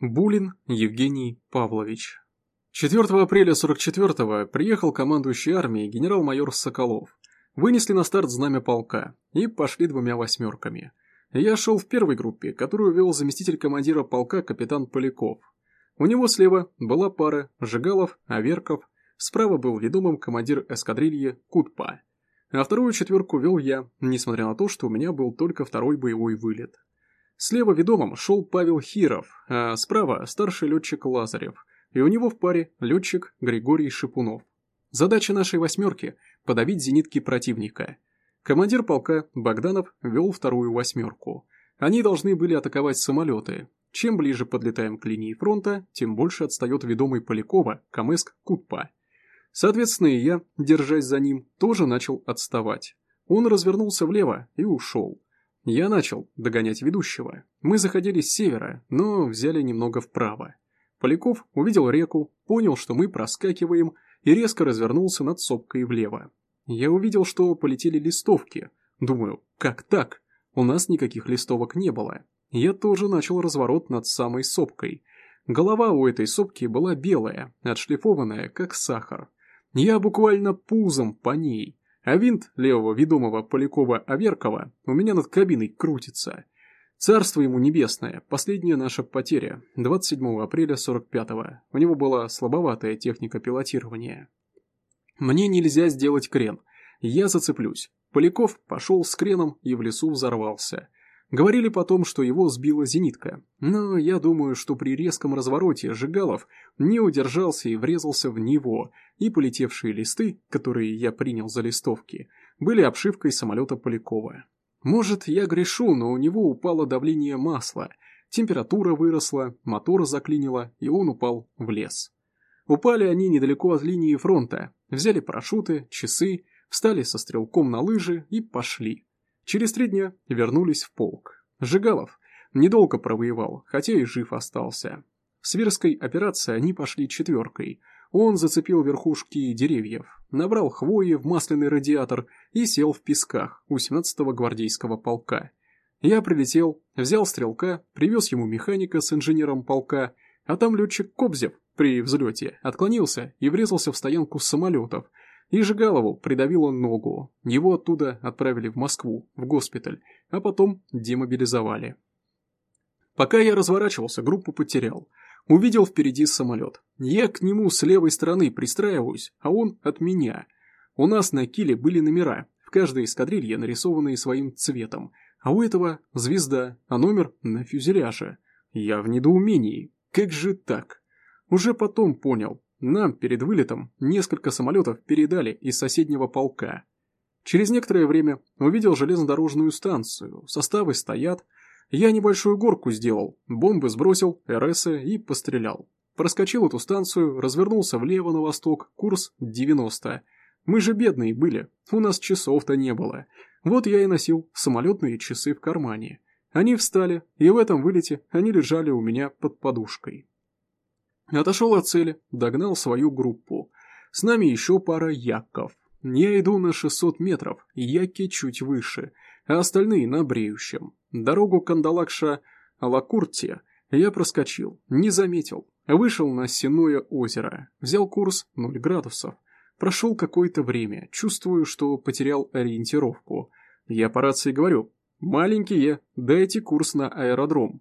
Булин Евгений Павлович. 4 апреля 44-го приехал командующий армией генерал-майор Соколов. Вынесли на старт знамя полка и пошли двумя восьмерками. Я шел в первой группе, которую вел заместитель командира полка капитан Поляков. У него слева была пара Жигалов, Аверков, справа был ведомым командир эскадрильи Кутпа. А вторую четверку вел я, несмотря на то, что у меня был только второй боевой вылет. Слева ведомым шел Павел Хиров, а справа старший летчик Лазарев, и у него в паре летчик Григорий Шипунов. Задача нашей восьмерки – подавить зенитки противника. Командир полка Богданов вел вторую восьмерку. Они должны были атаковать самолеты. Чем ближе подлетаем к линии фронта, тем больше отстает ведомый Полякова Камыск Кутпа. Соответственно, и я, держась за ним, тоже начал отставать. Он развернулся влево и ушел. Я начал догонять ведущего. Мы заходили с севера, но взяли немного вправо. Поляков увидел реку, понял, что мы проскакиваем, и резко развернулся над сопкой влево. Я увидел, что полетели листовки. Думаю, как так? У нас никаких листовок не было. Я тоже начал разворот над самой сопкой. Голова у этой сопки была белая, отшлифованная, как сахар. Я буквально пузом по ней а винт левого ведомого Полякова-Аверкова у меня над кабиной крутится. Царство ему небесное, последняя наша потеря, 27 апреля 45-го. У него была слабоватая техника пилотирования. Мне нельзя сделать крен. Я зацеплюсь. Поляков пошел с креном и в лесу взорвался. Говорили потом, что его сбила зенитка, но я думаю, что при резком развороте Жигалов не удержался и врезался в него, и полетевшие листы, которые я принял за листовки, были обшивкой самолета Полякова. Может, я грешу, но у него упало давление масла, температура выросла, мотор заклинило, и он упал в лес. Упали они недалеко от линии фронта, взяли парашюты, часы, встали со стрелком на лыжи и пошли. Через три дня вернулись в полк. Жигалов недолго провоевал, хотя и жив остался. В Свирской операции они пошли четверкой. Он зацепил верхушки деревьев, набрал хвои в масляный радиатор и сел в песках у 17-го гвардейского полка. Я прилетел, взял стрелка, привез ему механика с инженером полка, а там летчик Кобзев при взлете отклонился и врезался в стоянку самолетов – и Жигалову придавило ногу. Его оттуда отправили в Москву, в госпиталь, а потом демобилизовали. Пока я разворачивался, группу потерял. Увидел впереди самолет. Я к нему с левой стороны пристраиваюсь, а он от меня. У нас на киле были номера, в каждой эскадрилье нарисованные своим цветом, а у этого звезда, а номер на фюзеляже. Я в недоумении. Как же так? Уже потом понял, нам перед вылетом несколько самолетов передали из соседнего полка. Через некоторое время увидел железнодорожную станцию, составы стоят. Я небольшую горку сделал, бомбы сбросил, РСы и пострелял. Проскочил эту станцию, развернулся влево на восток, курс 90. Мы же бедные были, у нас часов-то не было. Вот я и носил самолетные часы в кармане. Они встали, и в этом вылете они лежали у меня под подушкой. Отошел от цели, догнал свою группу. С нами еще пара яков. Я иду на 600 метров, яки чуть выше, а остальные на бреющем. Дорогу Кандалакша-Алакурте я проскочил, не заметил. Вышел на Сеное озеро, взял курс 0 градусов. Прошел какое-то время, чувствую, что потерял ориентировку. Я по рации говорю, маленькие, дайте курс на аэродром.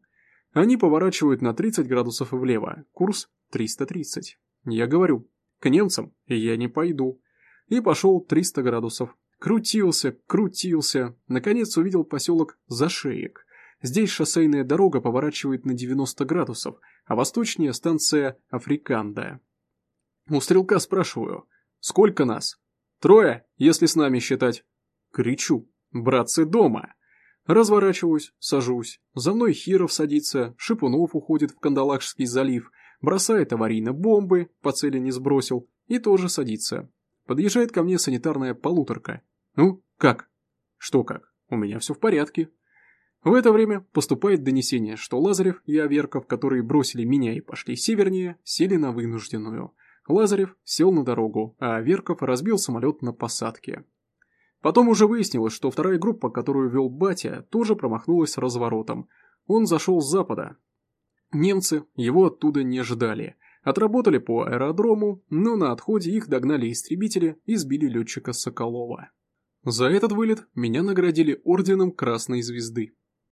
Они поворачивают на 30 градусов влево, курс 330. Я говорю, к немцам я не пойду. И пошел 300 градусов. Крутился, крутился. Наконец увидел поселок Зашеек. Здесь шоссейная дорога поворачивает на 90 градусов, а восточнее станция Африканда. У стрелка спрашиваю, сколько нас? Трое, если с нами считать. Кричу, братцы дома. Разворачиваюсь, сажусь. За мной Хиров садится, Шипунов уходит в Кандалакшский залив, бросает аварийно бомбы, по цели не сбросил, и тоже садится. Подъезжает ко мне санитарная полуторка. Ну, как? Что как? У меня все в порядке. В это время поступает донесение, что Лазарев и Аверков, которые бросили меня и пошли севернее, сели на вынужденную. Лазарев сел на дорогу, а Аверков разбил самолет на посадке. Потом уже выяснилось, что вторая группа, которую вел Батя, тоже промахнулась разворотом. Он зашел с запада, Немцы его оттуда не ждали. Отработали по аэродрому, но на отходе их догнали истребители и сбили летчика Соколова. За этот вылет меня наградили орденом Красной Звезды.